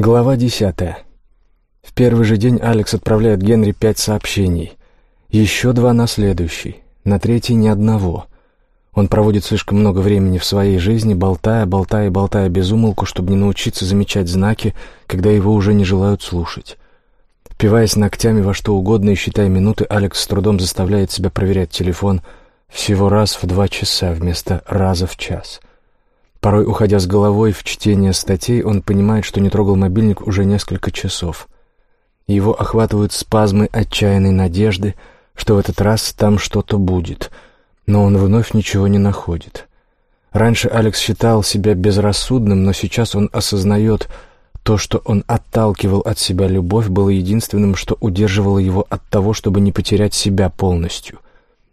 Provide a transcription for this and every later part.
Глава десятая. В первый же день Алекс отправляет Генри пять сообщений. Еще два на следующий. На третий ни одного. Он проводит слишком много времени в своей жизни, болтая, болтая и болтая без умолку, чтобы не научиться замечать знаки, когда его уже не желают слушать. Впиваясь ногтями во что угодно и считая минуты, Алекс с трудом заставляет себя проверять телефон всего раз в два часа вместо раза в час — Порой, уходя с головой в чтение статей, он понимает, что не трогал мобильник уже несколько часов. Его охватывают спазмы отчаянной надежды, что в этот раз там что-то будет, но он вновь ничего не находит. Раньше Алекс считал себя безрассудным, но сейчас он осознает, то, что он отталкивал от себя любовь, было единственным, что удерживало его от того, чтобы не потерять себя полностью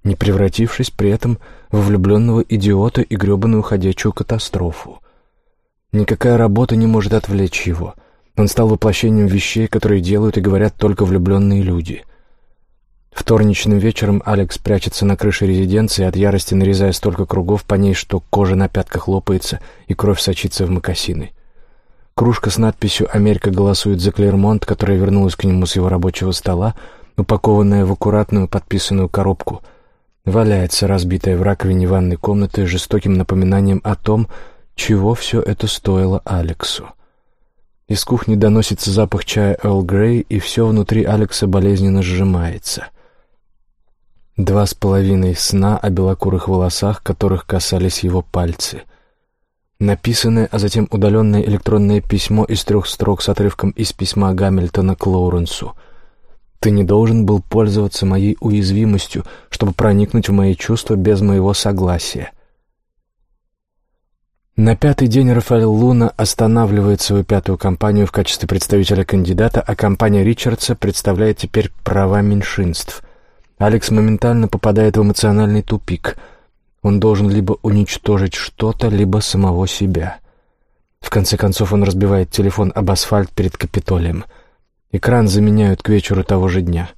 не превратившись при этом во влюбленного идиота и гребаную ходячую катастрофу. Никакая работа не может отвлечь его. Он стал воплощением вещей, которые делают и говорят только влюбленные люди. Вторничным вечером Алекс прячется на крыше резиденции, от ярости нарезая столько кругов по ней, что кожа на пятках лопается и кровь сочится в мокасины. Кружка с надписью «Америка голосует за Клермонт», которая вернулась к нему с его рабочего стола, упакованная в аккуратную подписанную коробку — валяется разбитая в раковине ванной комнаты жестоким напоминанием о том, чего все это стоило Алексу. Из кухни доносится запах чая Эрл Грей, и все внутри Алекса болезненно сжимается. Два с половиной сна о белокурых волосах, которых касались его пальцы. Написанное, а затем удаленное электронное письмо из трех строк с отрывком из письма Гамильтона к Лоуренсу — ты не должен был пользоваться моей уязвимостью, чтобы проникнуть в мои чувства без моего согласия. На пятый день Рафаэль Луна останавливает свою пятую компанию в качестве представителя кандидата, а компания Ричардса представляет теперь права меньшинств. Алекс моментально попадает в эмоциональный тупик. Он должен либо уничтожить что-то, либо самого себя. В конце концов он разбивает телефон об асфальт перед Капитолием — Экран заменяют к вечеру того же дня.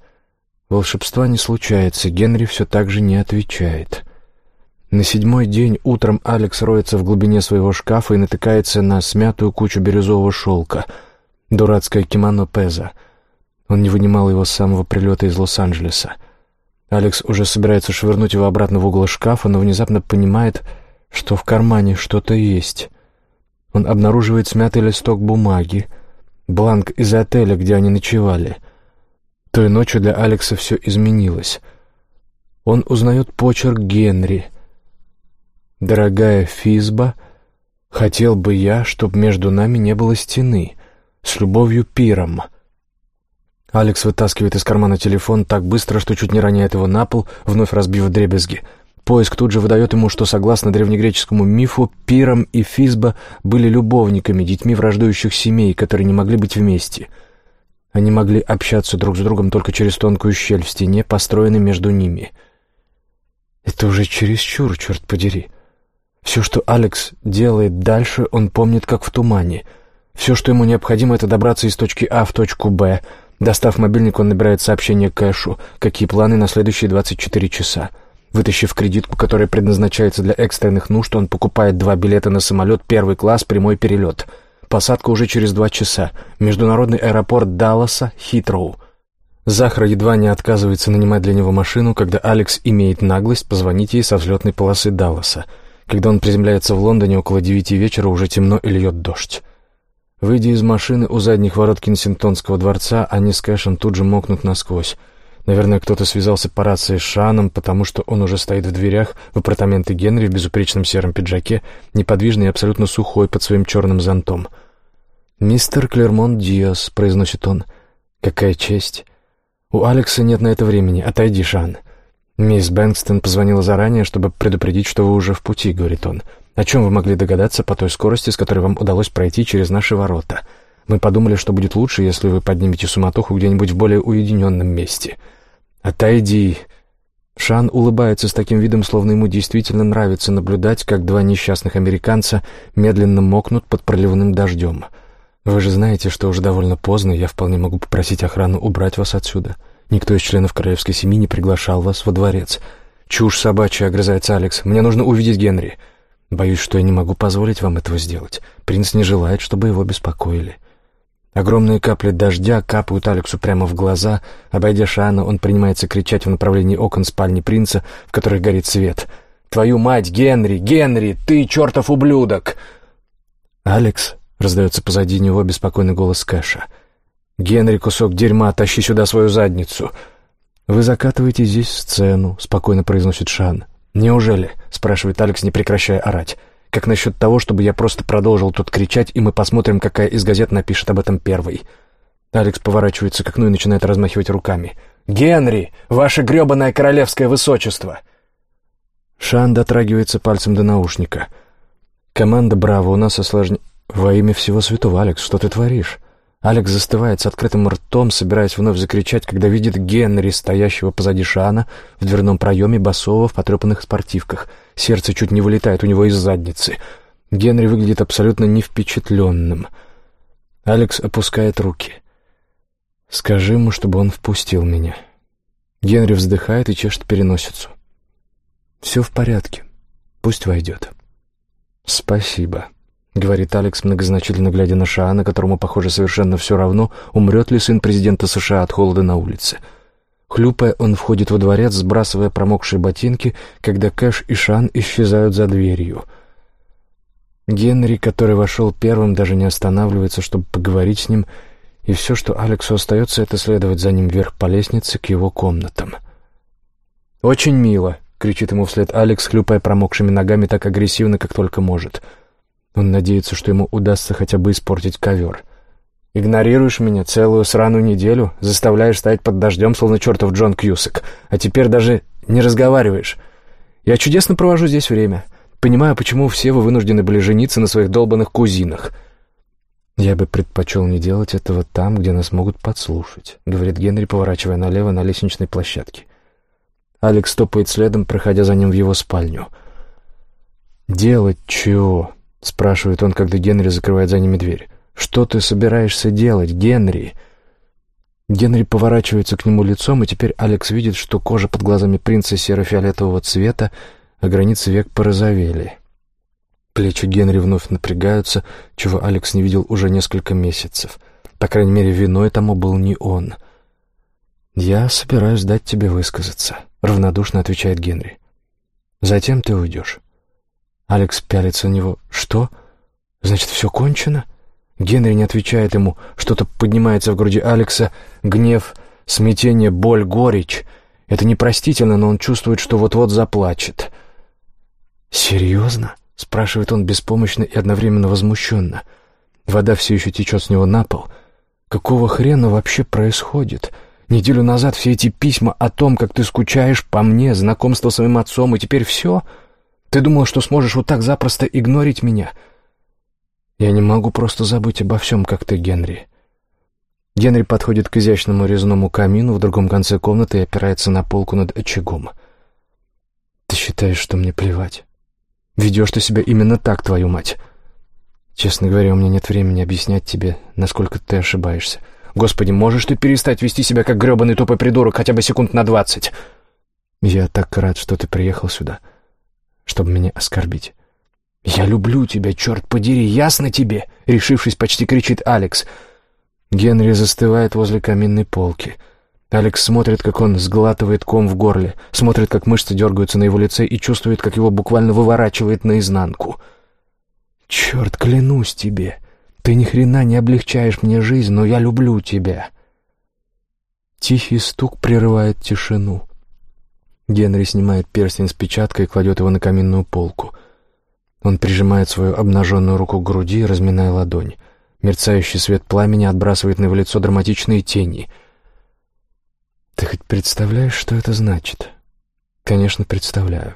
Волшебства не случается, Генри все так же не отвечает. На седьмой день утром Алекс роется в глубине своего шкафа и натыкается на смятую кучу бирюзового шелка. Дурацкое кимоно Пеза. Он не вынимал его с самого прилета из Лос-Анджелеса. Алекс уже собирается швырнуть его обратно в угол шкафа, но внезапно понимает, что в кармане что-то есть. Он обнаруживает смятый листок бумаги — бланк из отеля, где они ночевали. Той ночью для Алекса все изменилось. Он узнает почерк Генри. «Дорогая Физба, хотел бы я, чтобы между нами не было стены. С любовью Пиром». Алекс вытаскивает из кармана телефон так быстро, что чуть не роняет его на пол, вновь разбив дребезги — Поиск тут же выдает ему, что, согласно древнегреческому мифу, Пиром и Физба были любовниками, детьми враждующих семей, которые не могли быть вместе. Они могли общаться друг с другом только через тонкую щель в стене, построенной между ними. Это уже чересчур, черт подери. Все, что Алекс делает дальше, он помнит как в тумане. Все, что ему необходимо, это добраться из точки А в точку Б. Достав мобильник, он набирает сообщение Кэшу, какие планы на следующие 24 часа. Вытащив кредитку, которая предназначается для экстренных нужд, он покупает два билета на самолет первый класс, прямой перелет. Посадка уже через два часа. Международный аэропорт Далласа, Хитроу. Захра едва не отказывается нанимать для него машину, когда Алекс имеет наглость позвонить ей со взлетной полосы Далласа. Когда он приземляется в Лондоне около девяти вечера, уже темно и льет дождь. Выйдя из машины у задних ворот Кенсингтонского дворца, они с Кэшем тут же мокнут насквозь. Наверное, кто-то связался по рации с Шаном, потому что он уже стоит в дверях в апартаменты Генри в безупречном сером пиджаке, неподвижный и абсолютно сухой под своим черным зонтом. «Мистер Клермонт Диас», — произносит он. «Какая честь!» «У Алекса нет на это времени. Отойди, Шан». «Мисс Бэнкстон позвонила заранее, чтобы предупредить, что вы уже в пути», — говорит он. «О чем вы могли догадаться по той скорости, с которой вам удалось пройти через наши ворота? Мы подумали, что будет лучше, если вы поднимете суматоху где-нибудь в более уединенном месте». «Отойди!» Шан улыбается с таким видом, словно ему действительно нравится наблюдать, как два несчастных американца медленно мокнут под проливным дождем. «Вы же знаете, что уже довольно поздно, я вполне могу попросить охрану убрать вас отсюда. Никто из членов королевской семьи не приглашал вас во дворец». «Чушь собачья», — огрызается Алекс. «Мне нужно увидеть Генри». «Боюсь, что я не могу позволить вам этого сделать. Принц не желает, чтобы его беспокоили». Огромные капли дождя капают Алексу прямо в глаза. Обойдя Шана, он принимается кричать в направлении окон спальни принца, в которых горит свет. «Твою мать, Генри! Генри! Ты чертов ублюдок!» «Алекс!» — раздается позади него беспокойный голос Кэша. «Генри, кусок дерьма, тащи сюда свою задницу!» «Вы закатываете здесь сцену», — спокойно произносит Шан. «Неужели?» — спрашивает Алекс, не прекращая орать. «Как насчет того, чтобы я просто продолжил тут кричать, и мы посмотрим, какая из газет напишет об этом первой?» Алекс поворачивается к окну и начинает размахивать руками. «Генри! Ваше гребаное королевское высочество!» Шан дотрагивается пальцем до наушника. «Команда «Браво» у нас осложнение...» «Во имя всего святого, Алекс, что ты творишь?» Алекс застывает с открытым ртом, собираясь вновь закричать, когда видит Генри, стоящего позади Шана, в дверном проеме басового в потрепанных спортивках. Сердце чуть не вылетает у него из задницы. Генри выглядит абсолютно не впечатленным. Алекс опускает руки. «Скажи ему, чтобы он впустил меня». Генри вздыхает и чешет переносицу. «Все в порядке. Пусть войдет». «Спасибо». — говорит Алекс, многозначительно глядя на Шаана, которому, похоже, совершенно все равно, умрет ли сын президента США от холода на улице. Хлюпая, он входит во дворец, сбрасывая промокшие ботинки, когда Кэш и Шан исчезают за дверью. Генри, который вошел первым, даже не останавливается, чтобы поговорить с ним, и все, что Алексу остается, это следовать за ним вверх по лестнице к его комнатам. «Очень мило», — кричит ему вслед Алекс, хлюпая промокшими ногами так агрессивно, как только может — он надеется, что ему удастся хотя бы испортить ковер. «Игнорируешь меня целую сраную неделю, заставляешь стоять под дождем, словно чертов Джон Кьюсак, а теперь даже не разговариваешь. Я чудесно провожу здесь время. Понимаю, почему все вы вынуждены были жениться на своих долбанных кузинах». «Я бы предпочел не делать этого там, где нас могут подслушать», — говорит Генри, поворачивая налево на лестничной площадке. Алекс топает следом, проходя за ним в его спальню. «Делать чего?» — спрашивает он, когда Генри закрывает за ними дверь. «Что ты собираешься делать, Генри?» Генри поворачивается к нему лицом, и теперь Алекс видит, что кожа под глазами принца серо-фиолетового цвета, а границы век порозовели. Плечи Генри вновь напрягаются, чего Алекс не видел уже несколько месяцев. По крайней мере, виной тому был не он. «Я собираюсь дать тебе высказаться», — равнодушно отвечает Генри. «Затем ты уйдешь». Алекс пялится на него. «Что? Значит, все кончено?» Генри не отвечает ему. Что-то поднимается в груди Алекса. Гнев, смятение, боль, горечь. Это непростительно, но он чувствует, что вот-вот заплачет. «Серьезно?» — спрашивает он беспомощно и одновременно возмущенно. Вода все еще течет с него на пол. «Какого хрена вообще происходит?» Неделю назад все эти письма о том, как ты скучаешь по мне, знакомство с моим отцом, и теперь все? Ты думал, что сможешь вот так запросто игнорить меня? Я не могу просто забыть обо всем, как ты, Генри. Генри подходит к изящному резному камину в другом конце комнаты и опирается на полку над очагом. Ты считаешь, что мне плевать? Ведешь ты себя именно так, твою мать. Честно говоря, у меня нет времени объяснять тебе, насколько ты ошибаешься. Господи, можешь ты перестать вести себя как гребаный тупой придурок хотя бы секунд на двадцать? Я так рад, что ты приехал сюда. — чтобы меня оскорбить. «Я люблю тебя, черт подери, ясно тебе?» — решившись, почти кричит Алекс. Генри застывает возле каминной полки. Алекс смотрит, как он сглатывает ком в горле, смотрит, как мышцы дергаются на его лице и чувствует, как его буквально выворачивает наизнанку. «Черт, клянусь тебе, ты ни хрена не облегчаешь мне жизнь, но я люблю тебя». Тихий стук прерывает тишину. Генри снимает перстень с печаткой и кладет его на каминную полку. Он прижимает свою обнаженную руку к груди, разминая ладонь. Мерцающий свет пламени отбрасывает на его лицо драматичные тени. «Ты хоть представляешь, что это значит?» «Конечно, представляю».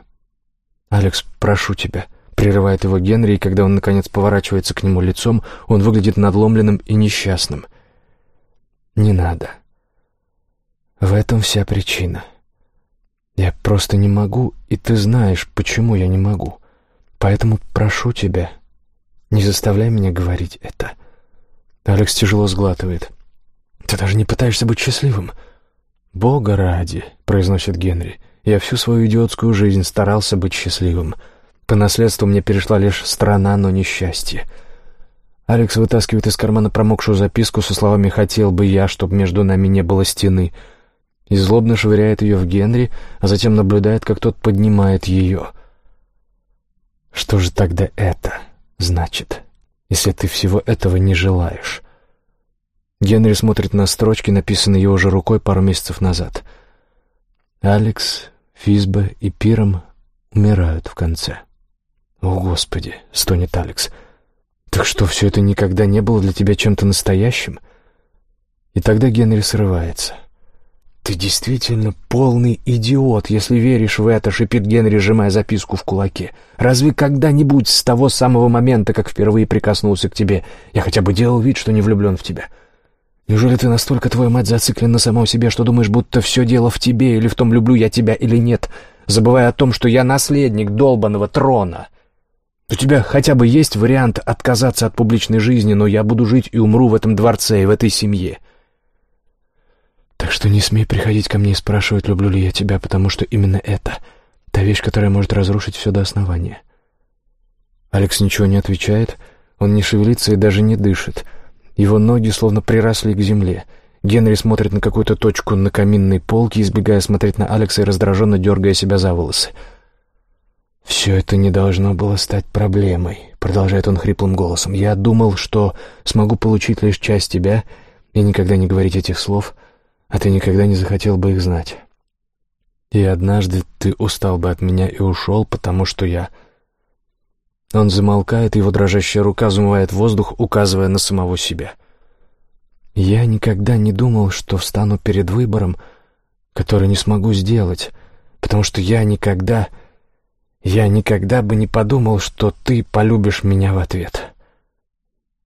«Алекс, прошу тебя», — прерывает его Генри, и когда он, наконец, поворачивается к нему лицом, он выглядит надломленным и несчастным. «Не надо. В этом вся причина». Я просто не могу, и ты знаешь, почему я не могу. Поэтому прошу тебя, не заставляй меня говорить это. Алекс тяжело сглатывает. Ты даже не пытаешься быть счастливым. Бога ради, произносит Генри. Я всю свою идиотскую жизнь старался быть счастливым. По наследству мне перешла лишь страна, но несчастье. Алекс вытаскивает из кармана промокшую записку со словами «хотел бы я, чтобы между нами не было стены», и злобно швыряет ее в Генри, а затем наблюдает, как тот поднимает ее. Что же тогда это значит, если ты всего этого не желаешь? Генри смотрит на строчки, написанные его же рукой пару месяцев назад. Алекс, Физба и Пиром умирают в конце. «О, Господи!» — стонет Алекс. «Так что, все это никогда не было для тебя чем-то настоящим?» И тогда Генри срывается. «Ты действительно полный идиот, если веришь в это», — шипит Генри, сжимая записку в кулаке. «Разве когда-нибудь с того самого момента, как впервые прикоснулся к тебе, я хотя бы делал вид, что не влюблен в тебя?» Неужели ты настолько, твоя мать, зациклен на самом себе, что думаешь, будто все дело в тебе или в том, люблю я тебя или нет, забывая о том, что я наследник долбанного трона? У тебя хотя бы есть вариант отказаться от публичной жизни, но я буду жить и умру в этом дворце и в этой семье. Что не смей приходить ко мне и спрашивать, люблю ли я тебя, потому что именно это — та вещь, которая может разрушить все до основания. Алекс ничего не отвечает, он не шевелится и даже не дышит — его ноги словно приросли к земле. Генри смотрит на какую-то точку на каминной полке, избегая смотреть на Алекса и раздраженно дергая себя за волосы. «Все это не должно было стать проблемой», — продолжает он хриплым голосом. «Я думал, что смогу получить лишь часть тебя и никогда не говорить этих слов, а ты никогда не захотел бы их знать. И однажды ты устал бы от меня и ушел, потому что я он замолкает, его дрожащая рука замывает воздух, указывая на самого себя. «Я никогда не думал, что встану перед выбором, который не смогу сделать, потому что я никогда... Я никогда бы не подумал, что ты полюбишь меня в ответ».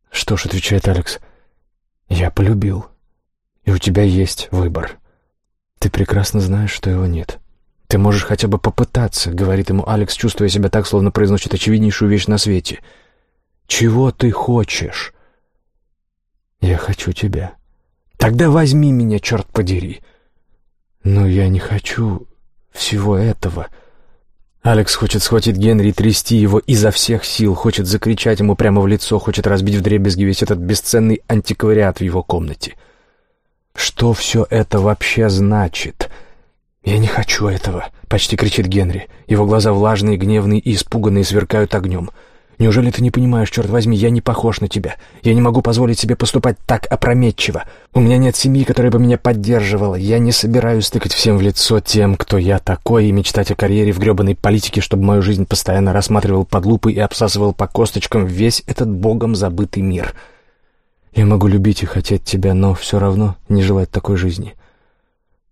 «Что ж», — отвечает Алекс, — «я полюбил, и у тебя есть выбор. Ты прекрасно знаешь, что его нет». «Ты можешь хотя бы попытаться», — говорит ему Алекс, чувствуя себя так, словно произносит очевиднейшую вещь на свете. «Чего ты хочешь?» «Я хочу тебя». «Тогда возьми меня, черт подери». «Но я не хочу всего этого». Алекс хочет схватить Генри трясти его изо всех сил, хочет закричать ему прямо в лицо, хочет разбить вдребезги весь этот бесценный антиквариат в его комнате. Что все это вообще значит?» «Я не хочу этого», — почти кричит Генри. Его глаза влажные, гневные и испуганные сверкают огнем. «Неужели ты не понимаешь, черт возьми, я не похож на тебя. Я не могу позволить себе поступать так опрометчиво. У меня нет семьи, которая бы меня поддерживала. Я не собираюсь тыкать всем в лицо тем, кто я такой, и мечтать о карьере в гребаной политике, чтобы мою жизнь постоянно рассматривал под лупой и обсасывал по косточкам весь этот богом забытый мир. Я могу любить и хотеть тебя, но все равно не желать такой жизни».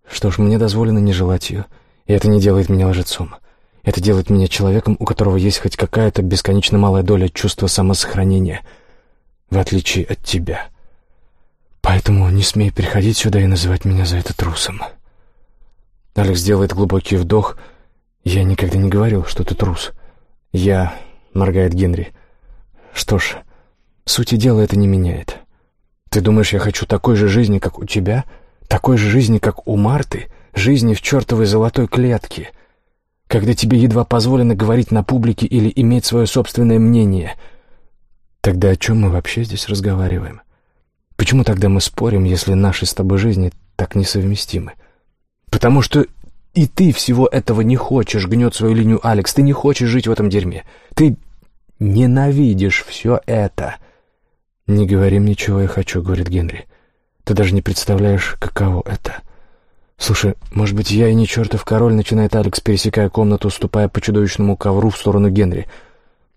Что ж, мне дозволено не желать ее, и это не делает меня лжецом. Это делает меня человеком, у которого есть хоть какая-то бесконечно малая доля чувства самосохранения, в отличие от тебя. Поэтому не смей приходить сюда и называть меня за это трусом. Алекс делает глубокий вдох. Я никогда не говорил, что ты трус. Я... моргает Генри. Что ж, сути дела это не меняет. Ты думаешь, я хочу такой же жизни, как у тебя — такой же жизни, как у Марты, жизни в чертовой золотой клетке, когда тебе едва позволено говорить на публике или иметь свое собственное мнение. Тогда о чем мы вообще здесь разговариваем? Почему тогда мы спорим, если наши с тобой жизни так несовместимы? Потому что и ты всего этого не хочешь, гнет свою линию Алекс. Ты не хочешь жить в этом дерьме. Ты ненавидишь все это. «Не говори мне, чего я хочу», — говорит Генри. Ты даже не представляешь, каково это. Слушай, может быть, я и не чертов король, начинает Алекс, пересекая комнату, ступая по чудовищному ковру в сторону Генри.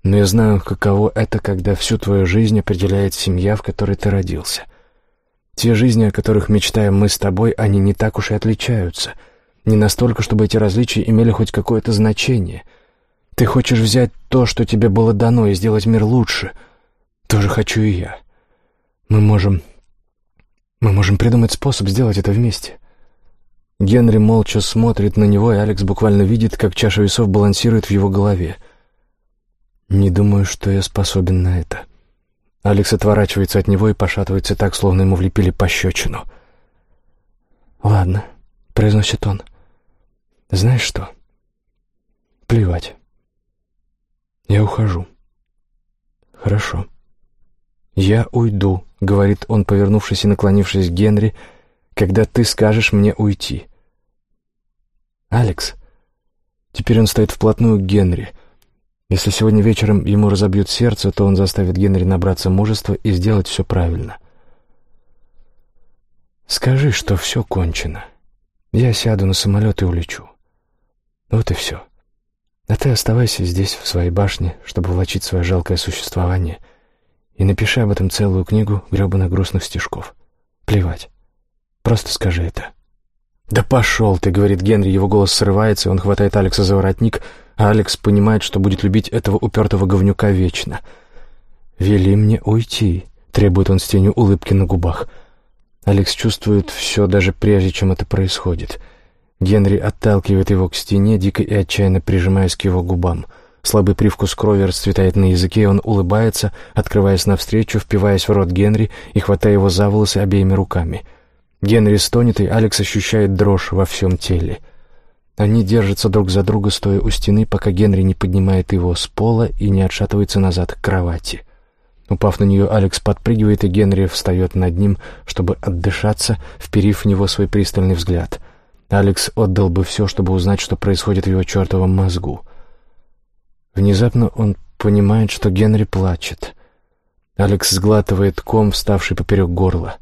Но я знаю, каково это, когда всю твою жизнь определяет семья, в которой ты родился. Те жизни, о которых мечтаем мы с тобой, они не так уж и отличаются. Не настолько, чтобы эти различия имели хоть какое-то значение. Ты хочешь взять то, что тебе было дано, и сделать мир лучше. Тоже хочу и я. Мы можем мы можем придумать способ сделать это вместе. Генри молча смотрит на него, и Алекс буквально видит, как чаша весов балансирует в его голове. «Не думаю, что я способен на это». Алекс отворачивается от него и пошатывается так, словно ему влепили пощечину. «Ладно», — произносит он. «Знаешь что? Плевать. Я ухожу». «Хорошо. «Я уйду», — говорит он, повернувшись и наклонившись к Генри, — «когда ты скажешь мне уйти». «Алекс». Теперь он стоит вплотную к Генри. Если сегодня вечером ему разобьют сердце, то он заставит Генри набраться мужества и сделать все правильно. «Скажи, что все кончено. Я сяду на самолет и улечу. Вот и все. А ты оставайся здесь, в своей башне, чтобы влачить свое жалкое существование» и напиши об этом целую книгу гребаных грустных стишков. Плевать. Просто скажи это». «Да пошел ты», — говорит Генри, его голос срывается, он хватает Алекса за воротник, а Алекс понимает, что будет любить этого упертого говнюка вечно. «Вели мне уйти», — требует он с тенью улыбки на губах. Алекс чувствует все даже прежде, чем это происходит. Генри отталкивает его к стене, дико и отчаянно прижимаясь к его губам — Слабый привкус крови расцветает на языке, он улыбается, открываясь навстречу, впиваясь в рот Генри и хватая его за волосы обеими руками. Генри стонет, и Алекс ощущает дрожь во всем теле. Они держатся друг за друга, стоя у стены, пока Генри не поднимает его с пола и не отшатывается назад к кровати. Упав на нее, Алекс подпрыгивает, и Генри встает над ним, чтобы отдышаться, вперив в него свой пристальный взгляд. Алекс отдал бы все, чтобы узнать, что происходит в его чертовом мозгу — Внезапно он понимает, что Генри плачет. Алекс сглатывает ком, вставший поперек горла.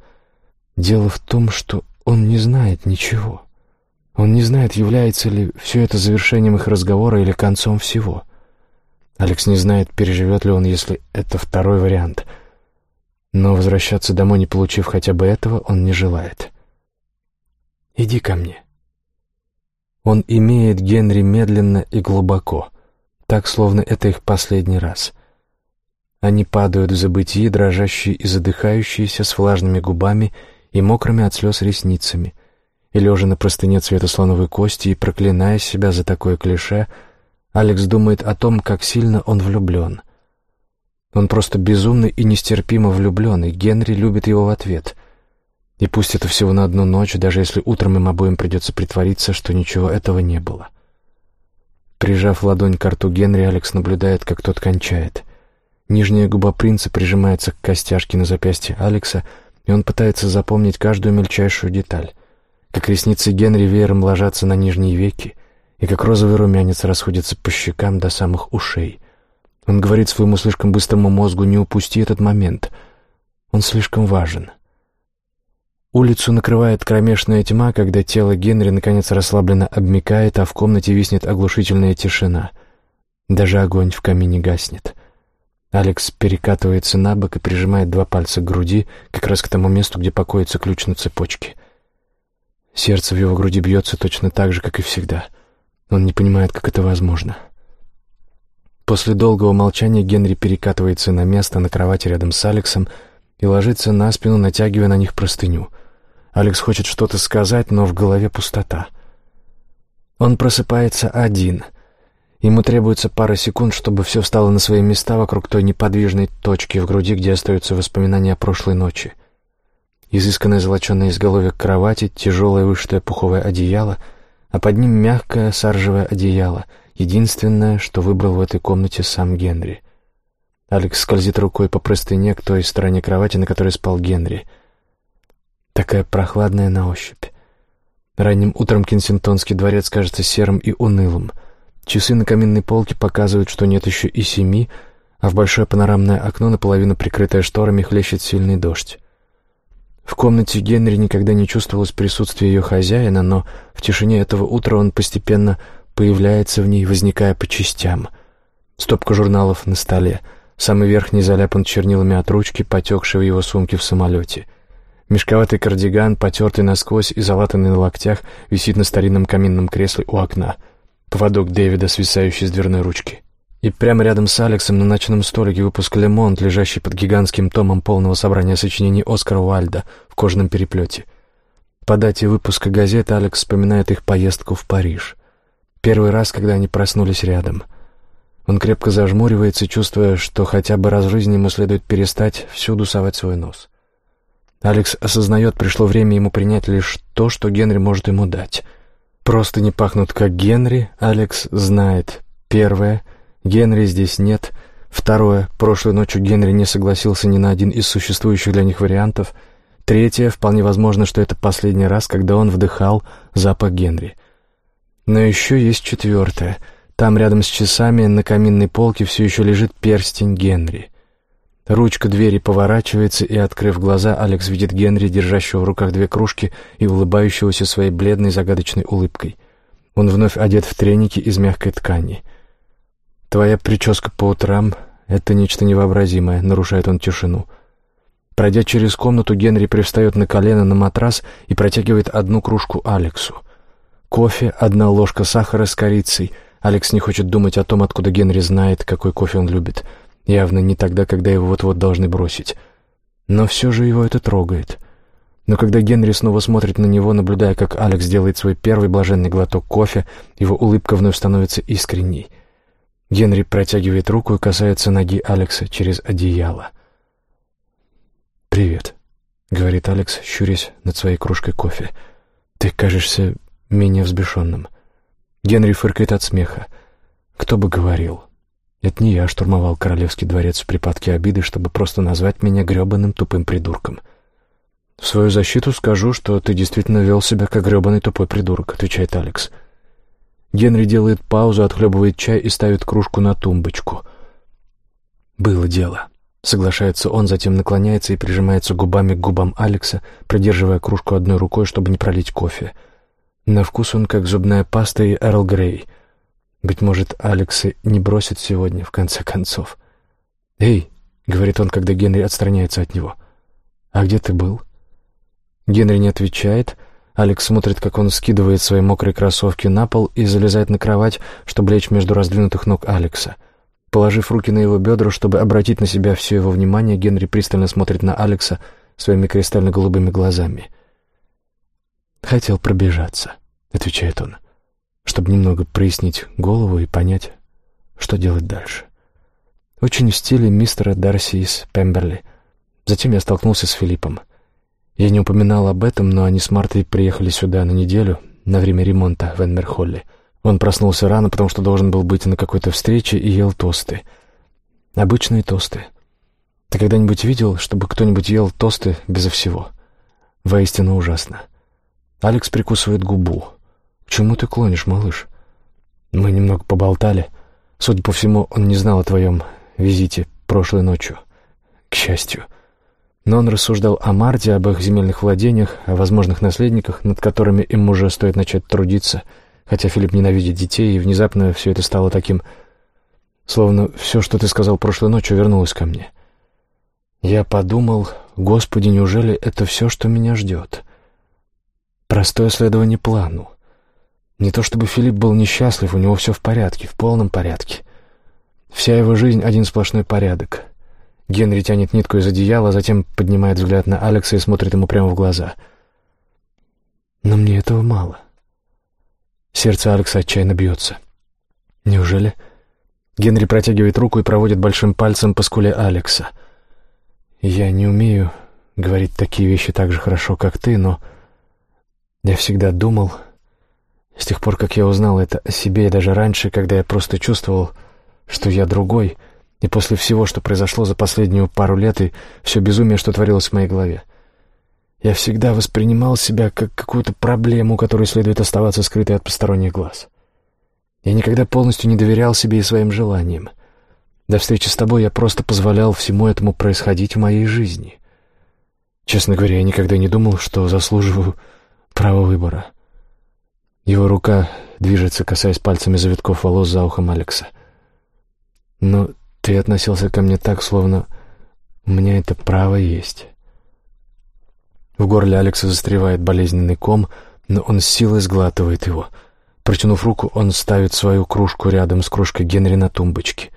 Дело в том, что он не знает ничего. Он не знает, является ли все это завершением их разговора или концом всего. Алекс не знает, переживет ли он, если это второй вариант. Но возвращаться домой, не получив хотя бы этого, он не желает. «Иди ко мне». Он имеет Генри медленно и глубоко так, словно это их последний раз. Они падают в забытие, дрожащие и задыхающиеся, с влажными губами и мокрыми от слез ресницами, и, лежа на простыне цвета слоновой кости и проклиная себя за такое клише, Алекс думает о том, как сильно он влюблен. Он просто безумный и нестерпимо влюблен, и Генри любит его в ответ. И пусть это всего на одну ночь, даже если утром им обоим придется притвориться, что ничего этого не было. Прижав ладонь к рту Генри, Алекс наблюдает, как тот кончает. Нижняя губа принца прижимается к костяшке на запястье Алекса, и он пытается запомнить каждую мельчайшую деталь. Как ресницы Генри веером ложатся на нижние веки, и как розовый румянец расходится по щекам до самых ушей. Он говорит своему слишком быстрому мозгу «не упусти этот момент». Он слишком важен. Улицу накрывает кромешная тьма, когда тело Генри наконец расслабленно обмикает, а в комнате виснет оглушительная тишина. Даже огонь в камине гаснет. Алекс перекатывается на бок и прижимает два пальца к груди, как раз к тому месту, где покоится ключ на цепочке. Сердце в его груди бьется точно так же, как и всегда. Он не понимает, как это возможно. После долгого молчания Генри перекатывается на место на кровати рядом с Алексом и ложится на спину, натягивая на них простыню — Алекс хочет что-то сказать, но в голове пустота. Он просыпается один. Ему требуется пара секунд, чтобы все встало на свои места вокруг той неподвижной точки в груди, где остаются воспоминания о прошлой ночи. Изысканное золоченое изголовье кровати, тяжелое вышитое пуховое одеяло, а под ним мягкое саржевое одеяло, единственное, что выбрал в этой комнате сам Генри. Алекс скользит рукой по простыне к той стороне кровати, на которой спал Генри — такая прохладная на ощупь. Ранним утром Кенсингтонский дворец кажется серым и унылым. Часы на каминной полке показывают, что нет еще и семи, а в большое панорамное окно, наполовину прикрытое шторами, хлещет сильный дождь. В комнате Генри никогда не чувствовалось присутствия ее хозяина, но в тишине этого утра он постепенно появляется в ней, возникая по частям. Стопка журналов на столе, самый верхний заляпан чернилами от ручки, потекшей в его сумке в самолете. Мешковатый кардиган, потертый насквозь и залатанный на локтях, висит на старинном каминном кресле у окна. Поводок Дэвида, свисающий с дверной ручки. И прямо рядом с Алексом на ночном столике выпуск «Лемонт», лежащий под гигантским томом полного собрания сочинений Оскара Уальда в кожаном переплете. По дате выпуска газеты Алекс вспоминает их поездку в Париж. Первый раз, когда они проснулись рядом. Он крепко зажмуривается, чувствуя, что хотя бы раз в жизни ему следует перестать всюду совать свой нос. Алекс осознает, пришло время ему принять лишь то, что Генри может ему дать. Просто не пахнут как Генри, Алекс знает. Первое, Генри здесь нет. Второе. Прошлой ночью Генри не согласился ни на один из существующих для них вариантов. Третье. Вполне возможно, что это последний раз, когда он вдыхал запах Генри. Но еще есть четвертое. Там рядом с часами на каминной полке все еще лежит перстень Генри. Ручка двери поворачивается, и, открыв глаза, Алекс видит Генри, держащего в руках две кружки и улыбающегося своей бледной загадочной улыбкой. Он вновь одет в треники из мягкой ткани — «Твоя прическа по утрам — это нечто невообразимое», — нарушает он тишину. Пройдя через комнату, Генри привстает на колено на матрас и протягивает одну кружку Алексу. Кофе, одна ложка сахара с корицей. Алекс не хочет думать о том, откуда Генри знает, какой кофе он любит. Явно не тогда, когда его вот-вот должны бросить. Но все же его это трогает. Но когда Генри снова смотрит на него, наблюдая, как Алекс делает свой первый блаженный глоток кофе, его улыбка вновь становится искренней — Генри протягивает руку и касается ноги Алекса через одеяло. «Привет», — говорит Алекс, щурясь над своей кружкой кофе. «Ты кажешься менее взбешенным». Генри фыркает от смеха. «Кто бы говорил?» Это не я штурмовал королевский дворец в припадке обиды, чтобы просто назвать меня гребаным тупым придурком. «В свою защиту скажу, что ты действительно вел себя как гребаный тупой придурок», — отвечает. «Алекс». Генри делает паузу, отхлебывает чай и ставит кружку на тумбочку. «Было дело», — соглашается он, затем наклоняется и прижимается губами к губам Алекса, придерживая кружку одной рукой, чтобы не пролить кофе. На вкус он как зубная паста и Эрл Грей. Быть может, Алекса не бросит сегодня, в конце концов. «Эй», — говорит он, когда Генри отстраняется от него, — «а где ты был?» Генри не отвечает, — Алекс смотрит, как он скидывает свои мокрые кроссовки на пол и залезает на кровать, чтобы лечь между раздвинутых ног Алекса. Положив руки на его бедра, чтобы обратить на себя все его внимание, Генри пристально смотрит на Алекса своими кристально-голубыми глазами. «Хотел пробежаться», — отвечает он, чтобы немного прояснить голову и понять, что делать дальше. Очень в стиле мистера Дарси из Пемберли. Затем я столкнулся с Филиппом — я не упоминал об этом, но они с Мартой приехали сюда на неделю, на время ремонта в Энмерхолле. Он проснулся рано, потому что должен был быть на какой-то встрече и ел тосты. Обычные тосты. Ты когда-нибудь видел, чтобы кто-нибудь ел тосты безо всего? Воистину ужасно. Алекс прикусывает губу. «К чему ты клонишь, малыш?» Мы немного поболтали. Судя по всему, он не знал о твоем визите прошлой ночью. К счастью. Но он рассуждал о Марте, об их земельных владениях, о возможных наследниках, над которыми им уже стоит начать трудиться, хотя Филипп ненавидит детей, и внезапно все это стало таким... Словно все, что ты сказал прошлой ночью, вернулось ко мне. Я подумал, Господи, неужели это все, что меня ждет? Простое следование плану. Не то чтобы Филипп был несчастлив, у него все в порядке, в полном порядке. Вся его жизнь — один сплошной порядок — Генри тянет нитку из одеяла, затем поднимает взгляд на Алекса и смотрит ему прямо в глаза. Но мне этого мало. Сердце Алекса отчаянно бьется. Неужели? Генри протягивает руку и проводит большим пальцем по скуле Алекса. Я не умею говорить такие вещи так же хорошо, как ты, но я всегда думал, с тех пор, как я узнал это о себе, и даже раньше, когда я просто чувствовал, что я другой — и после всего, что произошло за последнюю пару лет и все безумие, что творилось в моей голове. Я всегда воспринимал себя как какую-то проблему, которой следует оставаться скрытой от посторонних глаз. Я никогда полностью не доверял себе и своим желаниям. До встречи с тобой я просто позволял всему этому происходить в моей жизни. Честно говоря, я никогда не думал, что заслуживаю права выбора. Его рука движется, касаясь пальцами завитков волос за ухом Алекса. Но ты относился ко мне так, словно у меня это право есть. В горле Алекса застревает болезненный ком, но он с силой сглатывает его. Протянув руку, он ставит свою кружку рядом с кружкой Генри на тумбочке.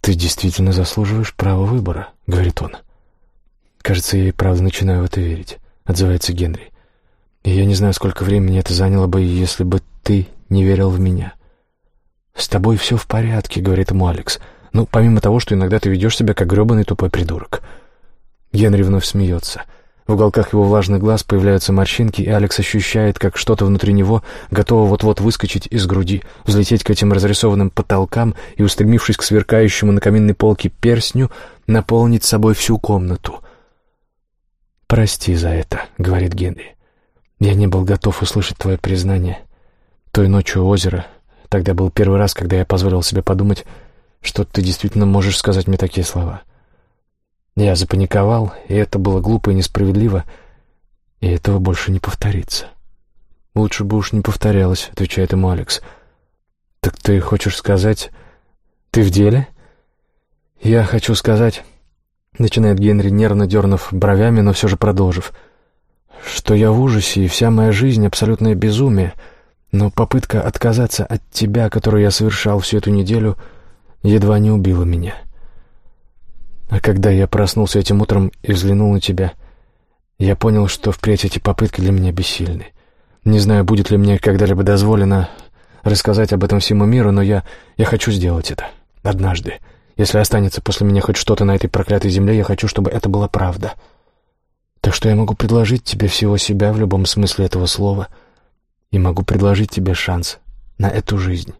«Ты действительно заслуживаешь права выбора», — говорит он. «Кажется, я и правда начинаю в это верить», — отзывается Генри. «И я не знаю, сколько времени это заняло бы, если бы ты не верил в меня». «С тобой все в порядке», — говорит ему Алекс. «Ну, помимо того, что иногда ты ведешь себя как гребаный тупой придурок». Генри вновь смеется. В уголках его влажных глаз появляются морщинки, и Алекс ощущает, как что-то внутри него готово вот-вот выскочить из груди, взлететь к этим разрисованным потолкам и, устремившись к сверкающему на каминной полке перстню, наполнить собой всю комнату. «Прости за это», — говорит Генри. «Я не был готов услышать твое признание. Той ночью у озера, тогда был первый раз, когда я позволил себе подумать, что ты действительно можешь сказать мне такие слова». Я запаниковал, и это было глупо и несправедливо, и этого больше не повторится. «Лучше бы уж не повторялось», — отвечает ему Алекс. «Так ты хочешь сказать, ты в деле?» «Я хочу сказать...» — начинает Генри, нервно дернув бровями, но все же продолжив, «что я в ужасе, и вся моя жизнь — абсолютное безумие, но попытка отказаться от тебя, которую я совершал всю эту неделю, едва не убила меня». А когда я проснулся этим утром и взглянул на тебя, я понял, что впредь эти попытки для меня бессильны. Не знаю, будет ли мне когда-либо дозволено рассказать об этом всему миру, но я, я хочу сделать это. Однажды. Если останется после меня хоть что-то на этой проклятой земле, я хочу, чтобы это была правда. Так что я могу предложить тебе всего себя в любом смысле этого слова и могу предложить тебе шанс на эту жизнь.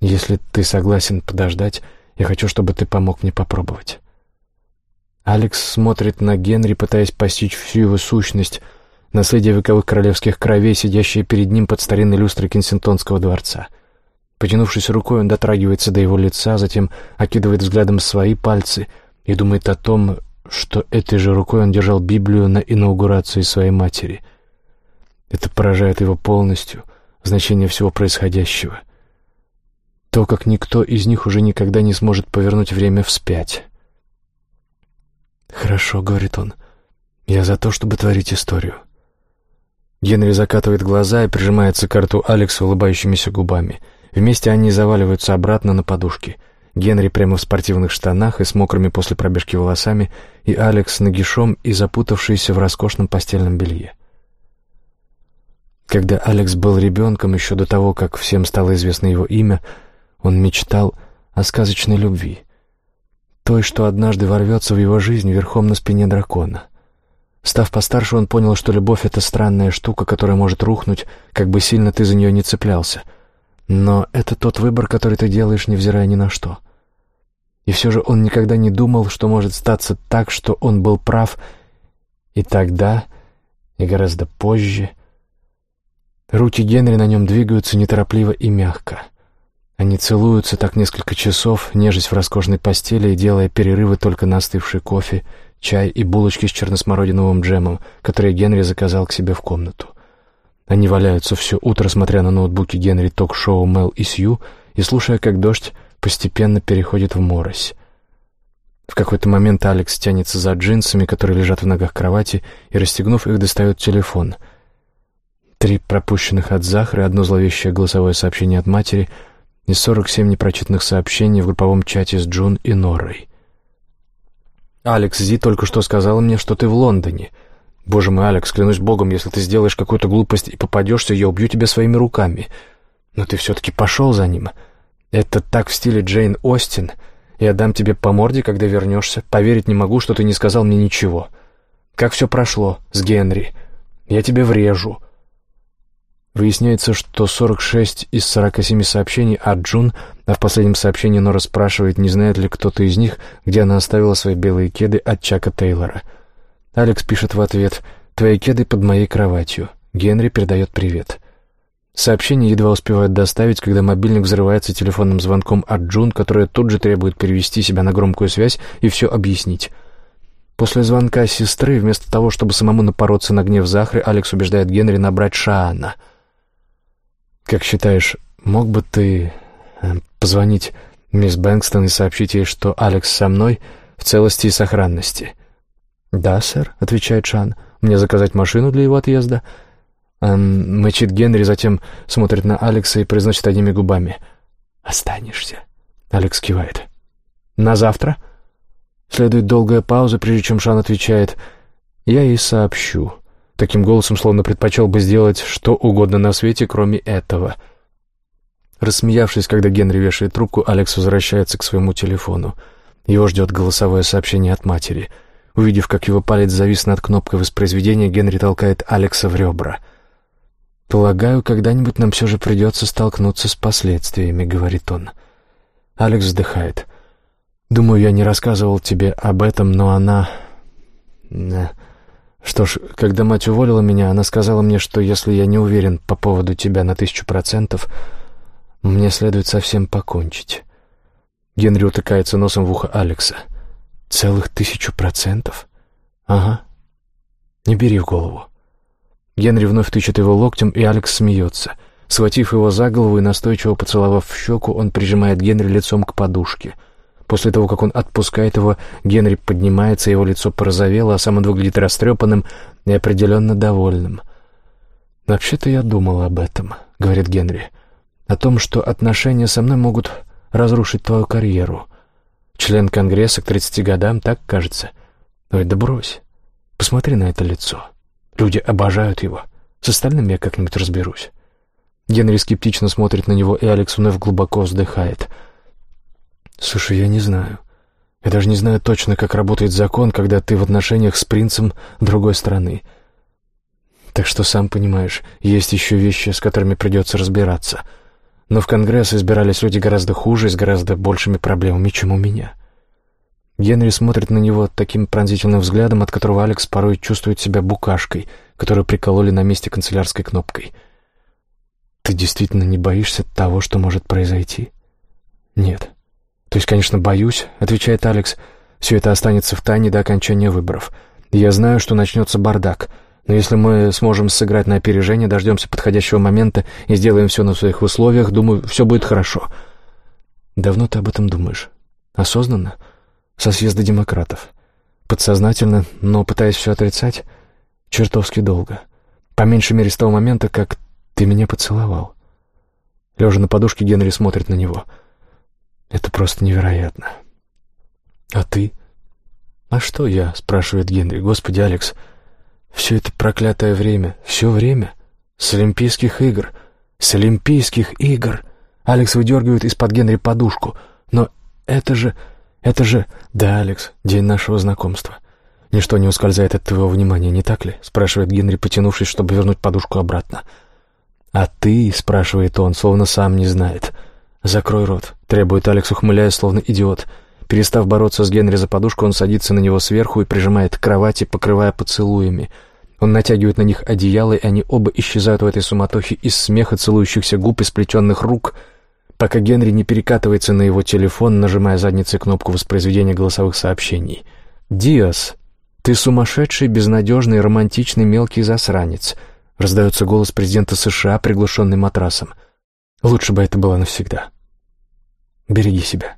Если ты согласен подождать, я хочу, чтобы ты помог мне попробовать. Алекс смотрит на Генри, пытаясь постичь всю его сущность, наследие вековых королевских кровей, сидящее перед ним под старинной люстрой Кенсингтонского дворца. Потянувшись рукой, он дотрагивается до его лица, затем окидывает взглядом свои пальцы и думает о том, что этой же рукой он держал Библию на инаугурации своей матери. Это поражает его полностью, значение всего происходящего. То, как никто из них уже никогда не сможет повернуть время вспять. «Хорошо», — говорит он. «Я за то, чтобы творить историю». Генри закатывает глаза и прижимается к рту Алекса улыбающимися губами. Вместе они заваливаются обратно на подушки. Генри прямо в спортивных штанах и с мокрыми после пробежки волосами, и Алекс нагишом и запутавшийся в роскошном постельном белье. Когда Алекс был ребенком, еще до того, как всем стало известно его имя, он мечтал о сказочной любви — той, что однажды ворвется в его жизнь верхом на спине дракона. Став постарше, он понял, что любовь — это странная штука, которая может рухнуть, как бы сильно ты за нее не цеплялся. Но это тот выбор, который ты делаешь, невзирая ни на что. И все же он никогда не думал, что может статься так, что он был прав и тогда, и гораздо позже. Руки Генри на нем двигаются неторопливо и мягко — они целуются так несколько часов, нежесть в роскошной постели и делая перерывы только на остывший кофе, чай и булочки с черносмородиновым джемом, которые Генри заказал к себе в комнату. Они валяются все утро, смотря на ноутбуки Генри ток-шоу Мел и Сью и слушая, как дождь постепенно переходит в морось. В какой-то момент Алекс тянется за джинсами, которые лежат в ногах кровати, и, расстегнув их, достает телефон. Три пропущенных от Захары, одно зловещее голосовое сообщение от матери — и 47 непрочитанных сообщений в групповом чате с Джун и Норой. «Алекс Зи только что сказала мне, что ты в Лондоне. Боже мой, Алекс, клянусь богом, если ты сделаешь какую-то глупость и попадешься, я убью тебя своими руками. Но ты все-таки пошел за ним. Это так в стиле Джейн Остин. Я дам тебе по морде, когда вернешься. Поверить не могу, что ты не сказал мне ничего. Как все прошло с Генри? Я тебе врежу». Выясняется, что 46 из 47 сообщений от Джун, а в последнем сообщении Нора спрашивает, не знает ли кто-то из них, где она оставила свои белые кеды от Чака Тейлора. Алекс пишет в ответ «Твои кеды под моей кроватью». Генри передает привет. Сообщение едва успевает доставить, когда мобильник взрывается телефонным звонком от Джун, которая тут же требует перевести себя на громкую связь и все объяснить. После звонка сестры, вместо того, чтобы самому напороться на гнев Захры, Алекс убеждает Генри набрать Шаана — «Как считаешь, мог бы ты э, позвонить мисс Бэнкстон и сообщить ей, что Алекс со мной в целости и сохранности?» «Да, сэр», — отвечает Шан. «Мне заказать машину для его отъезда?» Эм, Мычит Генри, затем смотрит на Алекса и произносит одними губами. «Останешься?» Алекс кивает. «На завтра?» Следует долгая пауза, прежде чем Шан отвечает. «Я ей сообщу». Таким голосом, словно предпочел бы сделать что угодно на свете, кроме этого. Рассмеявшись, когда Генри вешает трубку, Алекс возвращается к своему телефону. Его ждет голосовое сообщение от матери. Увидев, как его палец завис над кнопкой воспроизведения, Генри толкает Алекса в ребра. «Полагаю, когда-нибудь нам все же придется столкнуться с последствиями», — говорит он. Алекс вздыхает. «Думаю, я не рассказывал тебе об этом, но она...» «Что ж, когда мать уволила меня, она сказала мне, что если я не уверен по поводу тебя на тысячу процентов, мне следует совсем покончить». Генри утыкается носом в ухо Алекса. «Целых тысячу процентов?» «Ага. Не бери в голову». Генри вновь тычет его локтем, и Алекс смеется. Схватив его за голову и настойчиво поцеловав в щеку, он прижимает Генри лицом к подушке. После того, как он отпускает его, Генри поднимается, его лицо порозовело, а сам он выглядит растрепанным и определенно довольным. «Вообще-то я думал об этом», — говорит Генри. «О том, что отношения со мной могут разрушить твою карьеру. Член Конгресса к тридцати годам, так кажется? Ой, да брось. Посмотри на это лицо». Люди обожают его. С остальным я как-нибудь разберусь. Генри скептично смотрит на него, и Алекс вновь глубоко вздыхает. «Слушай, я не знаю. Я даже не знаю точно, как работает закон, когда ты в отношениях с принцем другой страны. Так что, сам понимаешь, есть еще вещи, с которыми придется разбираться. Но в Конгресс избирались люди гораздо хуже и с гораздо большими проблемами, чем у меня». Генри смотрит на него таким пронзительным взглядом, от которого Алекс порой чувствует себя букашкой, которую прикололи на месте канцелярской кнопкой. «Ты действительно не боишься того, что может произойти?» «Нет». «То есть, конечно, боюсь», — отвечает Алекс. «Все это останется в тайне до окончания выборов. Я знаю, что начнется бардак, но если мы сможем сыграть на опережение, дождемся подходящего момента и сделаем все на своих условиях, думаю, все будет хорошо». «Давно ты об этом думаешь? Осознанно?» Со съезда демократов. Подсознательно, но пытаясь все отрицать, чертовски долго. По меньшей мере с того момента, как ты меня поцеловал. Лежа на подушке, Генри смотрит на него. Это просто невероятно. А ты? А что я? спрашивает Генри. Господи, Алекс, все это проклятое время, все время. С Олимпийских игр. С Олимпийских игр. Алекс выдергивает из-под Генри подушку. Но это же... «Это же...» «Да, Алекс, день нашего знакомства. Ничто не ускользает от твоего внимания, не так ли?» — спрашивает Генри, потянувшись, чтобы вернуть подушку обратно. «А ты?» — спрашивает он, словно сам не знает. «Закрой рот», — требует Алекс, ухмыляясь, словно идиот. Перестав бороться с Генри за подушку, он садится на него сверху и прижимает к кровати, покрывая поцелуями. Он натягивает на них одеяло, и они оба исчезают в этой суматохе из смеха целующихся губ и сплетенных рук — пока Генри не перекатывается на его телефон, нажимая задницей кнопку воспроизведения голосовых сообщений. «Диас, ты сумасшедший, безнадежный, романтичный мелкий засранец», — раздается голос президента США, приглушенный матрасом. «Лучше бы это было навсегда. Береги себя».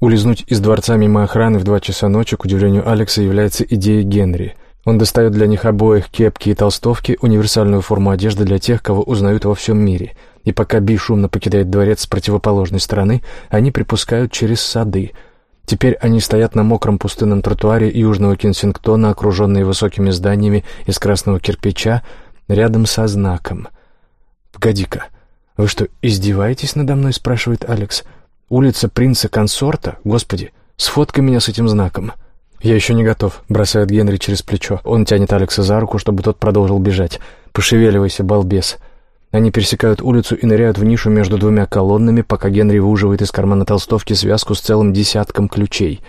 Улизнуть из дворца мимо охраны в два часа ночи, к удивлению Алекса, является идеей Генри. Он достает для них обоих кепки и толстовки, универсальную форму одежды для тех, кого узнают во всем мире — и пока Би шумно покидает дворец с противоположной стороны, они припускают через сады. Теперь они стоят на мокром пустынном тротуаре южного Кенсингтона, окруженные высокими зданиями из красного кирпича, рядом со знаком. «Погоди-ка, вы что, издеваетесь надо мной?» — спрашивает Алекс. «Улица принца-консорта? Господи, сфоткай меня с этим знаком». «Я еще не готов», — бросает Генри через плечо. Он тянет Алекса за руку, чтобы тот продолжил бежать. «Пошевеливайся, балбес». Они пересекают улицу и ныряют в нишу между двумя колоннами, пока Генри выуживает из кармана толстовки связку с целым десятком ключей.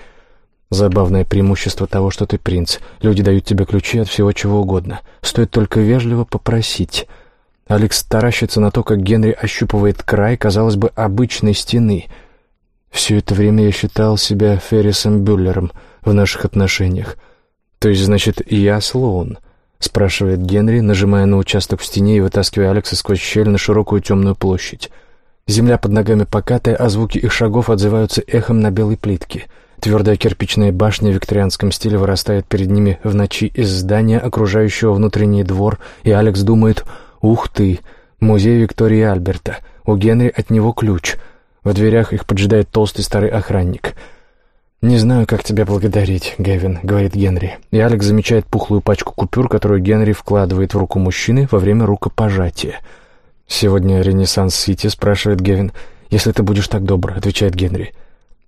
Забавное преимущество того, что ты принц. Люди дают тебе ключи от всего чего угодно. Стоит только вежливо попросить. Алекс таращится на то, как Генри ощупывает край, казалось бы, обычной стены. Все это время я считал себя Феррисом Бюллером в наших отношениях. То есть, значит, я слоун. — спрашивает Генри, нажимая на участок в стене и вытаскивая Алекса сквозь щель на широкую темную площадь. Земля под ногами покатая, а звуки их шагов отзываются эхом на белой плитке. Твердая кирпичная башня в викторианском стиле вырастает перед ними в ночи из здания, окружающего внутренний двор, и Алекс думает «Ух ты! Музей Виктории Альберта! У Генри от него ключ!» В дверях их поджидает толстый старый охранник — «Не знаю, как тебя благодарить, Гевин», — говорит Генри. И Алекс замечает пухлую пачку купюр, которую Генри вкладывает в руку мужчины во время рукопожатия. «Сегодня Ренессанс-Сити?» — спрашивает Гевин. «Если ты будешь так добр», — отвечает Генри.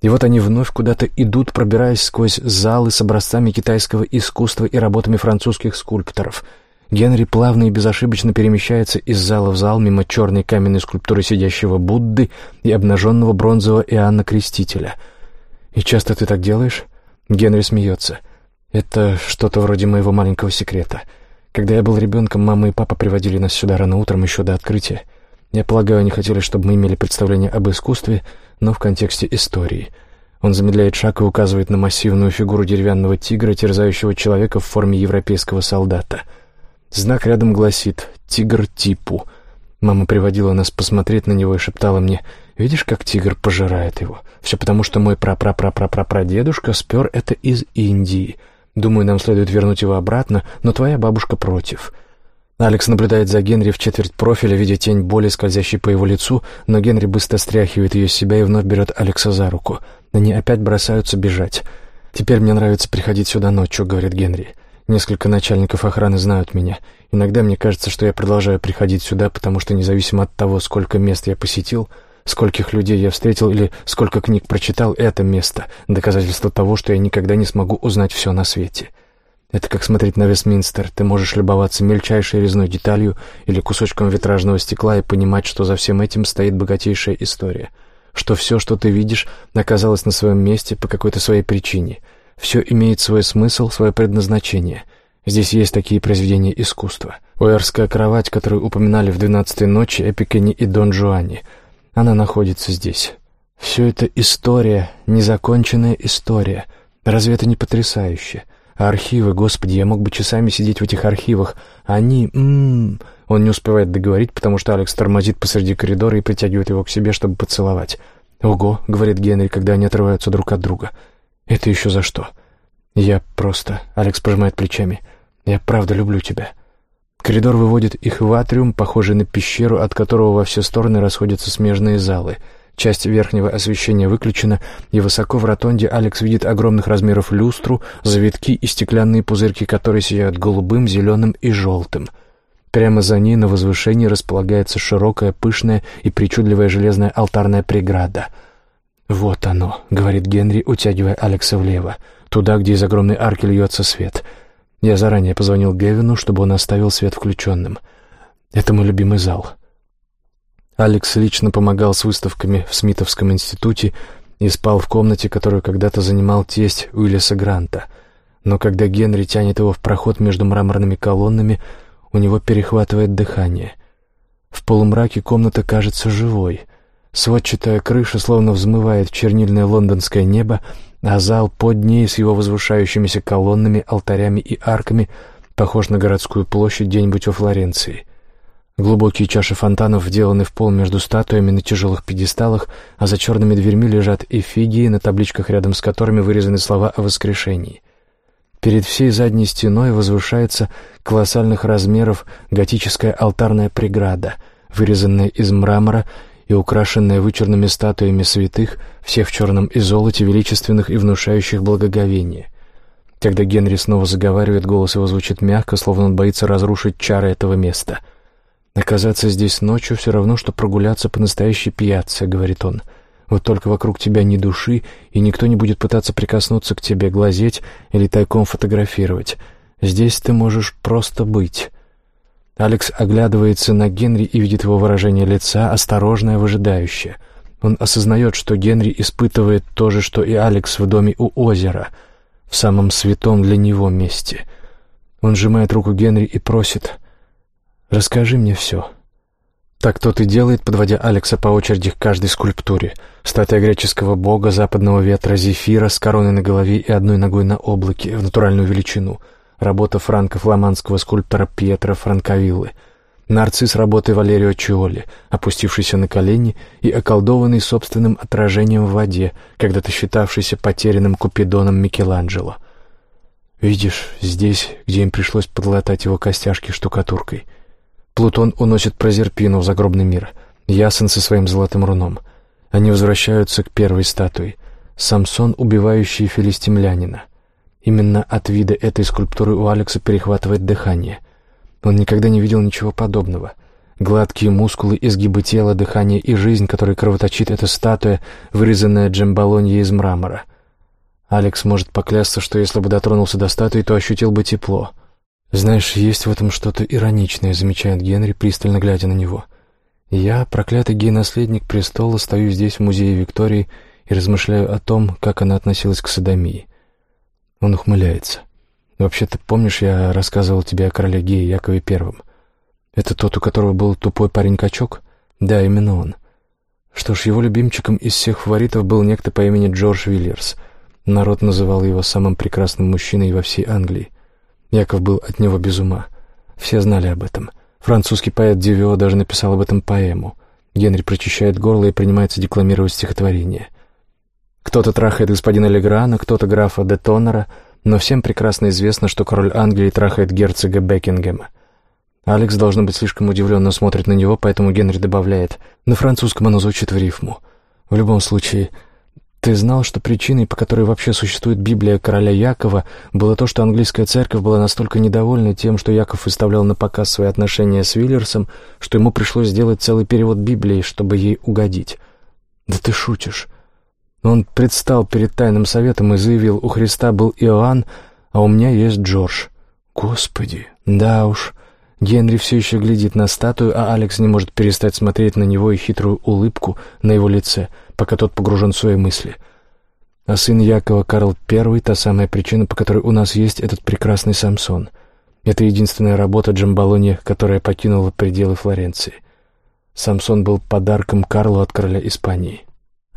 И вот они вновь куда-то идут, пробираясь сквозь залы с образцами китайского искусства и работами французских скульпторов. Генри плавно и безошибочно перемещается из зала в зал мимо черной каменной скульптуры сидящего Будды и обнаженного бронзового Иоанна Крестителя. «И часто ты так делаешь?» Генри смеется. «Это что-то вроде моего маленького секрета. Когда я был ребенком, мама и папа приводили нас сюда рано утром еще до открытия. Я полагаю, они хотели, чтобы мы имели представление об искусстве, но в контексте истории. Он замедляет шаг и указывает на массивную фигуру деревянного тигра, терзающего человека в форме европейского солдата. Знак рядом гласит «Тигр типу». Мама приводила нас посмотреть на него и шептала мне «Видишь, как тигр пожирает его? Все потому, что мой прапрапрапрапрапрадедушка спер это из Индии. Думаю, нам следует вернуть его обратно, но твоя бабушка против». Алекс наблюдает за Генри в четверть профиля, видя тень боли, скользящей по его лицу, но Генри быстро стряхивает ее с себя и вновь берет Алекса за руку. Они опять бросаются бежать. «Теперь мне нравится приходить сюда ночью», — говорит Генри. «Несколько начальников охраны знают меня. Иногда мне кажется, что я продолжаю приходить сюда, потому что независимо от того, сколько мест я посетил, скольких людей я встретил или сколько книг прочитал, это место — доказательство того, что я никогда не смогу узнать все на свете». Это как смотреть на Вестминстер. Ты можешь любоваться мельчайшей резной деталью или кусочком витражного стекла и понимать, что за всем этим стоит богатейшая история. Что все, что ты видишь, оказалось на своем месте по какой-то своей причине. Все имеет свой смысл, свое предназначение. Здесь есть такие произведения искусства. Уэрская кровать, которую упоминали в «Двенадцатой ночи», Эпикени и Дон Жуани. Она находится здесь. Все это история, незаконченная история. Разве это не потрясающе? — архивы, господи, я мог бы часами сидеть в этих архивах. Они... М-м-м... Он не успевает договорить, потому что Алекс тормозит посреди коридора и притягивает его к себе, чтобы поцеловать. «Ого», — говорит Генри, когда они отрываются друг от друга. «Это еще за что?» «Я просто...» — Алекс пожимает плечами. «Я правда люблю тебя». Коридор выводит их в атриум, похожий на пещеру, от которого во все стороны расходятся смежные залы — Часть верхнего освещения выключена, и высоко в ротонде Алекс видит огромных размеров люстру, завитки и стеклянные пузырьки, которые сияют голубым, зеленым и желтым. Прямо за ней на возвышении располагается широкая, пышная и причудливая железная алтарная преграда. «Вот оно», — говорит Генри, утягивая Алекса влево, туда, где из огромной арки льется свет. Я заранее позвонил Гевину, чтобы он оставил свет включенным. «Это мой любимый зал». Алекс лично помогал с выставками в Смитовском институте и спал в комнате, которую когда-то занимал тесть Уиллиса Гранта. Но когда Генри тянет его в проход между мраморными колоннами, у него перехватывает дыхание. В полумраке комната кажется живой. Сводчатая крыша словно взмывает в чернильное лондонское небо, а зал под ней с его возвышающимися колоннами, алтарями и арками похож на городскую площадь где-нибудь во Флоренции — Глубокие чаши фонтанов вделаны в пол между статуями на тяжелых пьедесталах, а за черными дверьми лежат эфигии, на табличках рядом с которыми вырезаны слова о воскрешении. Перед всей задней стеной возвышается колоссальных размеров готическая алтарная преграда, вырезанная из мрамора и украшенная вычурными статуями святых, всех в черном и золоте, величественных и внушающих благоговение. Когда Генри снова заговаривает, голос его звучит мягко, словно он боится разрушить чары этого места — «Оказаться здесь ночью все равно, что прогуляться по настоящей пьяце», — говорит он. «Вот только вокруг тебя ни души, и никто не будет пытаться прикоснуться к тебе, глазеть или тайком фотографировать. Здесь ты можешь просто быть». Алекс оглядывается на Генри и видит его выражение лица, осторожное, выжидающее. Он осознает, что Генри испытывает то же, что и Алекс в доме у озера, в самом святом для него месте. Он сжимает руку Генри и просит Расскажи мне все». Так тот и делает, подводя Алекса по очереди к каждой скульптуре. Статуя греческого бога западного ветра Зефира с короной на голове и одной ногой на облаке в натуральную величину. Работа франко-фламандского скульптора Пьетро Франковиллы. Нарцисс работы Валерио Чиоли, опустившийся на колени и околдованный собственным отражением в воде, когда-то считавшийся потерянным Купидоном Микеланджело. Видишь, здесь, где им пришлось подлатать его костяшки штукатуркой — Плутон уносит Прозерпину в загробный мир, Ясен со своим золотым руном. Они возвращаются к первой статуе. Самсон, убивающий филистимлянина. Именно от вида этой скульптуры у Алекса перехватывает дыхание. Он никогда не видел ничего подобного. Гладкие мускулы, изгибы тела, дыхание и жизнь, которой кровоточит эта статуя, вырезанная джембалонье из мрамора. Алекс может поклясться, что если бы дотронулся до статуи, то ощутил бы тепло. «Знаешь, есть в этом что-то ироничное», — замечает Генри, пристально глядя на него. «Я, проклятый гей-наследник престола, стою здесь, в музее Виктории, и размышляю о том, как она относилась к садомии». Он ухмыляется. «Вообще-то, помнишь, я рассказывал тебе о короле гее Якове Первом? Это тот, у которого был тупой парень-качок? Да, именно он. Что ж, его любимчиком из всех фаворитов был некто по имени Джордж Вильерс. Народ называл его самым прекрасным мужчиной во всей Англии. Яков был от него без ума. Все знали об этом. Французский поэт Дивио даже написал об этом поэму. Генри прочищает горло и принимается декламировать стихотворение. Кто-то трахает господина Леграна, кто-то графа де Тоннера, но всем прекрасно известно, что король Англии трахает герцога Бекингема. Алекс, должно быть, слишком удивленно смотрит на него, поэтому Генри добавляет. На французском оно звучит в рифму. В любом случае, ты знал, что причиной, по которой вообще существует Библия короля Якова, было то, что английская церковь была настолько недовольна тем, что Яков выставлял на показ свои отношения с Виллерсом, что ему пришлось сделать целый перевод Библии, чтобы ей угодить. Да ты шутишь. Он предстал перед тайным советом и заявил, у Христа был Иоанн, а у меня есть Джордж. Господи, да уж. Генри все еще глядит на статую, а Алекс не может перестать смотреть на него и хитрую улыбку на его лице — пока тот погружен в свои мысли. А сын Якова Карл I — та самая причина, по которой у нас есть этот прекрасный Самсон. Это единственная работа Джамбалони, которая покинула пределы Флоренции. Самсон был подарком Карлу от короля Испании.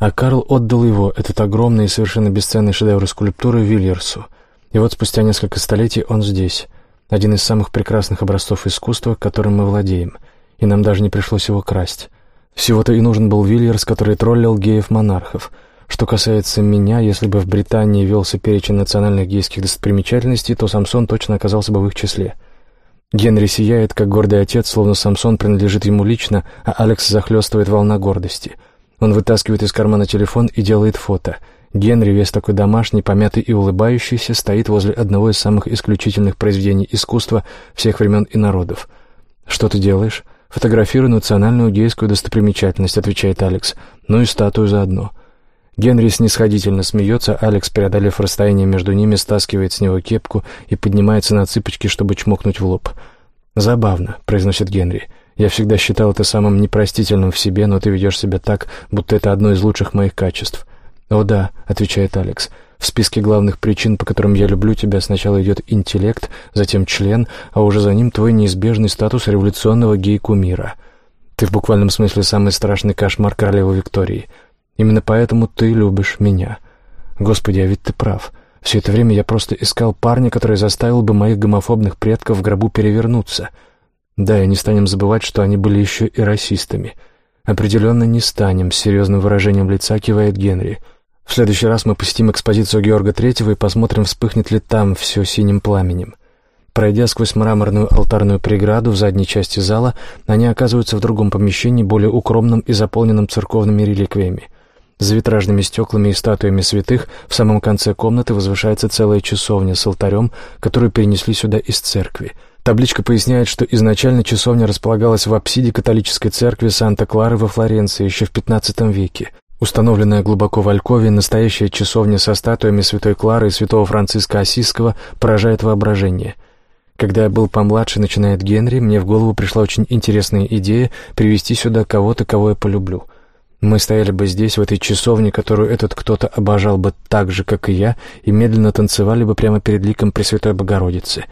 А Карл отдал его, этот огромный и совершенно бесценный шедевр скульптуры, Вильерсу. И вот спустя несколько столетий он здесь, один из самых прекрасных образцов искусства, которым мы владеем, и нам даже не пришлось его красть. Всего-то и нужен был Вильерс, который троллил геев-монархов. Что касается меня, если бы в Британии велся перечень национальных гейских достопримечательностей, то Самсон точно оказался бы в их числе. Генри сияет, как гордый отец, словно Самсон принадлежит ему лично, а Алекс захлестывает волна гордости. Он вытаскивает из кармана телефон и делает фото. Генри, весь такой домашний, помятый и улыбающийся, стоит возле одного из самых исключительных произведений искусства всех времен и народов. «Что ты делаешь?» «Фотографирую национальную гейскую достопримечательность», — отвечает Алекс. «Ну и статую заодно». Генри снисходительно смеется, Алекс, преодолев расстояние между ними, стаскивает с него кепку и поднимается на цыпочки, чтобы чмокнуть в лоб. «Забавно», — произносит Генри. «Я всегда считал это самым непростительным в себе, но ты ведешь себя так, будто это одно из лучших моих качеств». «О да», — отвечает Алекс. В списке главных причин, по которым я люблю тебя, сначала идет интеллект, затем член, а уже за ним твой неизбежный статус революционного гей-кумира. Ты в буквальном смысле самый страшный кошмар королевы Виктории. Именно поэтому ты любишь меня. Господи, а ведь ты прав. Все это время я просто искал парня, который заставил бы моих гомофобных предков в гробу перевернуться. Да, и не станем забывать, что они были еще и расистами. Определенно не станем, с серьезным выражением лица кивает Генри — в следующий раз мы посетим экспозицию Георга Третьего и посмотрим, вспыхнет ли там все синим пламенем. Пройдя сквозь мраморную алтарную преграду в задней части зала, они оказываются в другом помещении, более укромном и заполненном церковными реликвиями. За витражными стеклами и статуями святых в самом конце комнаты возвышается целая часовня с алтарем, которую перенесли сюда из церкви. Табличка поясняет, что изначально часовня располагалась в апсиде католической церкви Санта-Клары во Флоренции еще в XV веке. Установленная глубоко в Алькове, настоящая часовня со статуями Святой Клары и Святого Франциска Осиского поражает воображение. Когда я был помладше, начинает Генри, мне в голову пришла очень интересная идея привести сюда кого-то, кого я полюблю. Мы стояли бы здесь, в этой часовне, которую этот кто-то обожал бы так же, как и я, и медленно танцевали бы прямо перед ликом Пресвятой Богородицы.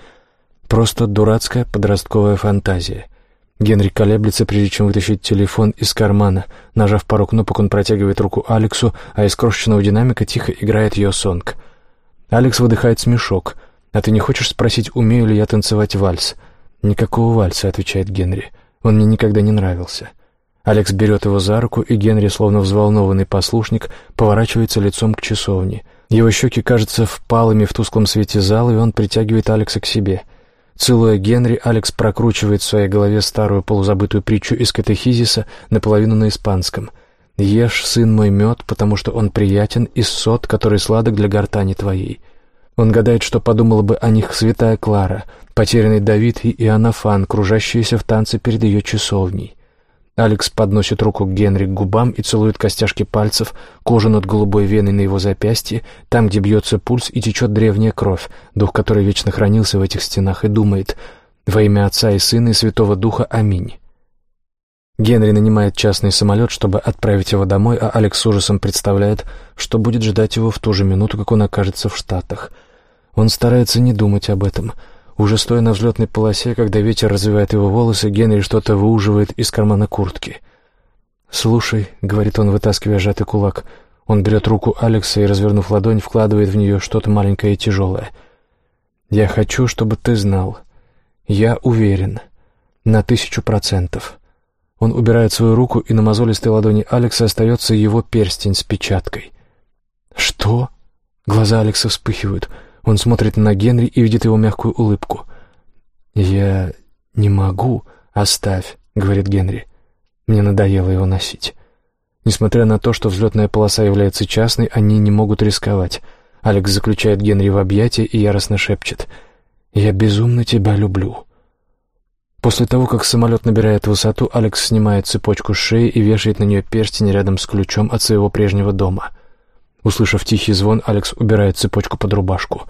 Просто дурацкая подростковая фантазия — Генри колеблется, прежде чем вытащить телефон из кармана. Нажав пару кнопок, он протягивает руку Алексу, а из крошечного динамика тихо играет ее сонг. Алекс выдыхает смешок. «А ты не хочешь спросить, умею ли я танцевать вальс?» «Никакого вальса», — отвечает Генри. «Он мне никогда не нравился». Алекс берет его за руку, и Генри, словно взволнованный послушник, поворачивается лицом к часовне. Его щеки кажутся впалыми в тусклом свете зала, и он притягивает Алекса к себе — Целуя Генри, Алекс прокручивает в своей голове старую полузабытую притчу из катехизиса наполовину на испанском. «Ешь, сын мой, мед, потому что он приятен, и сот, который сладок для гортани твоей». Он гадает, что подумала бы о них святая Клара, потерянный Давид и Иоаннафан, кружащиеся в танце перед ее часовней. Алекс подносит руку к Генри к губам и целует костяшки пальцев, кожу над голубой веной на его запястье, там, где бьется пульс и течет древняя кровь, дух которой вечно хранился в этих стенах, и думает «Во имя Отца и Сына и Святого Духа. Аминь». Генри нанимает частный самолет, чтобы отправить его домой, а Алекс с ужасом представляет, что будет ждать его в ту же минуту, как он окажется в Штатах. Он старается не думать об этом — уже стоя на взлетной полосе, когда ветер развивает его волосы, Генри что-то выуживает из кармана куртки. «Слушай», — говорит он, вытаскивая сжатый кулак, он берет руку Алекса и, развернув ладонь, вкладывает в нее что-то маленькое и тяжелое. «Я хочу, чтобы ты знал. Я уверен. На тысячу процентов». Он убирает свою руку, и на мозолистой ладони Алекса остается его перстень с печаткой. «Что?» Глаза Алекса вспыхивают — он смотрит на Генри и видит его мягкую улыбку. «Я не могу. Оставь», — говорит Генри. Мне надоело его носить. Несмотря на то, что взлетная полоса является частной, они не могут рисковать. Алекс заключает Генри в объятия и яростно шепчет «Я безумно тебя люблю». После того, как самолет набирает высоту, Алекс снимает цепочку шеи и вешает на нее перстень рядом с ключом от своего прежнего дома. Услышав тихий звон, Алекс убирает цепочку под рубашку.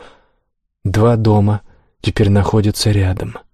Два дома теперь находятся рядом —